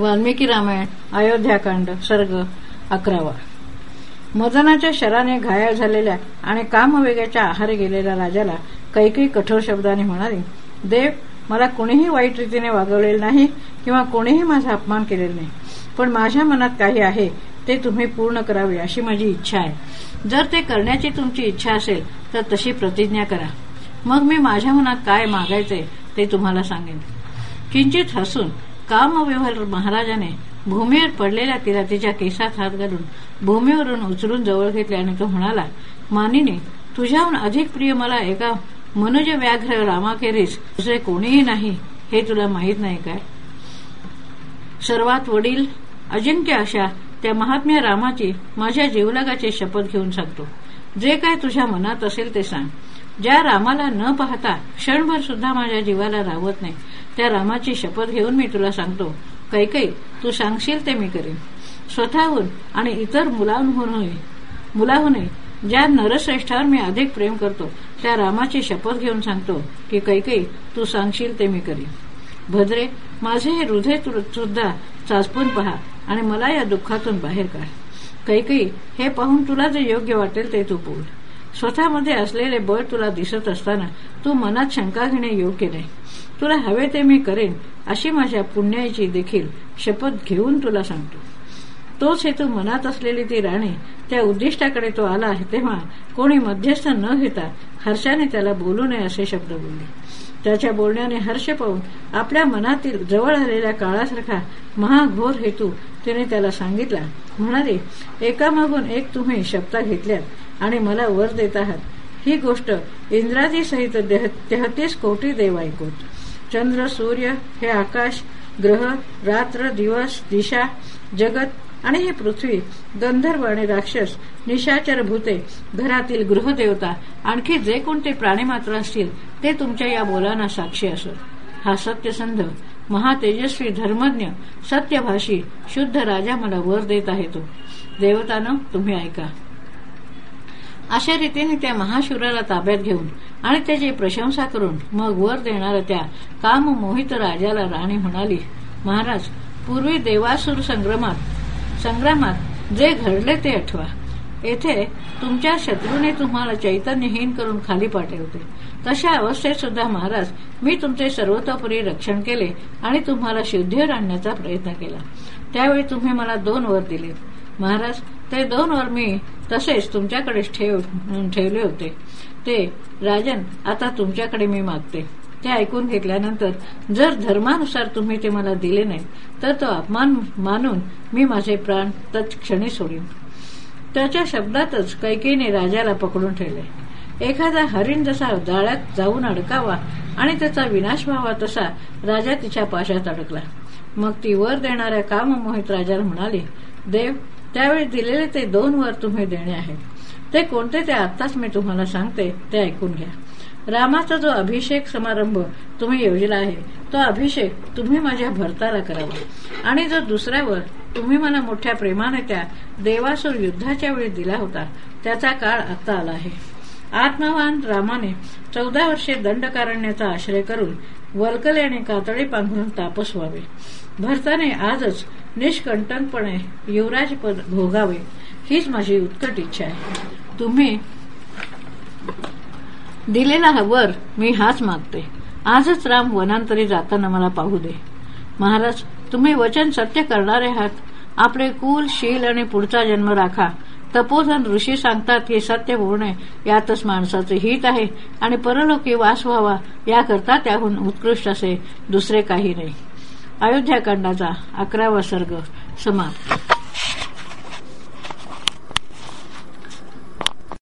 वाल्मिकी रामायण अयोध्याकांड सर्ग अकरावा. मदनाच्या शराने घायाळ झालेल्या आणि कामवेगाच्या आहारी गेलेल्या राजाला कैकही कठोर शब्दाने म्हणाली देव मला कोणीही वाईट रीतीने वागवलेले नाही किंवा कोणीही माझा अपमान केलेला नाही पण माझ्या मनात काही आहे ते तुम्ही पूर्ण करावे अशी माझी इच्छा आहे. जर ते करण्याची तुमची इच्छा असेल तर तशी प्रतिज्ञा करा. मग मी माझ्या मनात काय मागायचे ते तुम्हाला सांगेन. किंचित हसून कामविव्हर महाराजाने भूमीवर पडलेल्या तिला तिच्या केसात हात घालून भूमीवरून उचलून जवळ घेतले आणि तो म्हणाला मानिनी तुझ्याहून अधिक प्रिय मला एका मनुज व्याघ्र रामाखेरीस दुसरे कोणीही नाही हे तुला माहीत नाही काय सर्वात वडील अजिंक्य अशा त्या महात्म्या रामाची माझ्या जीवलगाची शपथ घेऊन सांगतो. जे काय तुझ्या मनात असेल ते सांग. ज्या रामाला न पाहता क्षणभर सुद्धा माझ्या जीवाला रावत नाही त्या रामाची शपथ घेऊन मी तुला सांगतो. कैकई तू सांगशील ते मी करेन. स्वतःहून आणि इतर मुलांहूनही मुलाहूनही ज्या नरश्रेष्ठावर मी अधिक प्रेम करतो त्या रामाची शपथ घेऊन सांगतो की कैकई तू सांगशील ते मी करीन. भद्रे माझे हे हृदय सुद्धा चाचपून पहा आणि मला या दुःखातून बाहेर काढ. कैकई हे पाहून तुला जे योग्य वाटेल ते तू बोल. स्वतःमध्ये असलेले बळ तुला दिसत असताना तू मनात शंका घेणे योग्य नाही. तुला हवे ते मी करेन अशी माझ्या पुण्याची देखील शपथ घेऊन तुला सांगतो. तोच हेतू मनात असलेली ती राणी त्या उद्दिष्टाकडे तो आला तेव्हा कोणी मध्यस्थ न घेता हर्षाने त्याला बोलू नये असे शब्द बोलले. त्याच्या बोलण्याने हर्ष पाहून आपल्या मनातील जवळ आलेल्या काळासारखा महाघोर हेतू तिने त्याला सांगितला. म्हणाले एकामागून एक तुम्ही शब्दा घेतल्यात आणि मला वर देत आहात. ही गोष्ट इंद्राजी सहित तेहतीस कोटी देव ऐकूत चंद्र सूर्य हे आकाश ग्रह रात्र दिवस दिशा जगत आणि ही पृथ्वी गंधर्व आणि राक्षस निशाचर भूते घरातील गृहदेवता आणखी जे कोणते प्राणी मात्र असतील ते तुमच्या या बोलांना साक्षी असत हा सत्यसंध महातेजस्वी धर्मज्ञ सत्यभाषी शुद्ध राजा मला वर देत आहे तो. देवतानं तुम्ही ऐका. अशा रीतीने त्या महाशुराला ताब्यात घेऊन आणि त्याची प्रशंसा करून मग वर देणाऱ्या त्या काम मोहित राजाला राणी म्हणाली महाराज पूर्वी देवासूर संग्रामात संग्रामात जे घडले ते आठवा. येथे तुमच्या शत्रूने तुम्हाला चैतन्यहीन करून खाली पाठवते तशा अवस्थेत सुद्धा महाराज मी तुमचे सर्वतोपरी रक्षण केले आणि तुम्हाला शुद्धीवर आणण्याचा प्रयत्न केला. त्यावेळी तुम्ही मला दोन वर दिले. महाराज ते दोन वर मी तसेच तुमच्याकडेच ठेव ठेवले होते. ते राजन आता तुमच्याकडे मी मागते. ते ऐकून घेतल्यानंतर जर धर्मानुसार तुम्ही ते मला दिले नाही तर तो अपमान मानून मी माझे प्राण तत्क्षणी सोडीन. त्याच्या शब्दातच कैकीने राजाला पकडून ठेवले. एखादा हरिण जसा जाळ्यात जाऊन अडकावा आणि त्याचा विनाश व्हावा तसा राजा तिच्या पाशात अडकला. मग ती वर देणाऱ्या काम मोहित राजाला म्हणाली देव त्यावेळी दिलेले ते दोन वर तुम्ही देणे आहेत ते कोणते ते आत्ताच मी तुम्हाला सांगते ते ऐकून घ्या. रामाचा जो अभिषेक समारंभ तुम्ही योजला आहे तो अभिषेक तुम्ही माझ्या भरताला करावा. आणि जो दुसऱ्यावर तुम्ही मला मोठ्या प्रेमाने त्या देवासूर युद्धाच्या वेळी दिला होता त्याचा काळ आता आला आहे. आत्मवान रामाने चौदा वर्षे दंडकारण्याचा आश्रय करून वलकले आणि कातळी पांघरून तापस व्हावे. भरताने आजच निष्कंटकपणे युवराज पद भोगावे हीच माझी उत्कट इच्छा आहे. तुम्ही दिलेला वर मी हाच मागते. आजच राम वनांतरी जाताना मला पाहू दे. महाराज तुम्ही वचन सत्य करणारे आहात. आपले कुल शील आणि पुढचा जन्म राखा. तपोधन ऋषी सांगतात की सत्य बोलणे यातच माणसाचे हित आहे आणि परलोकी वास व्हावा याकरता त्याहून उत्कृष्ट असे दुसरे काही नाही. अयोध्याकांडाचा अकरावा सर्ग समाप्त.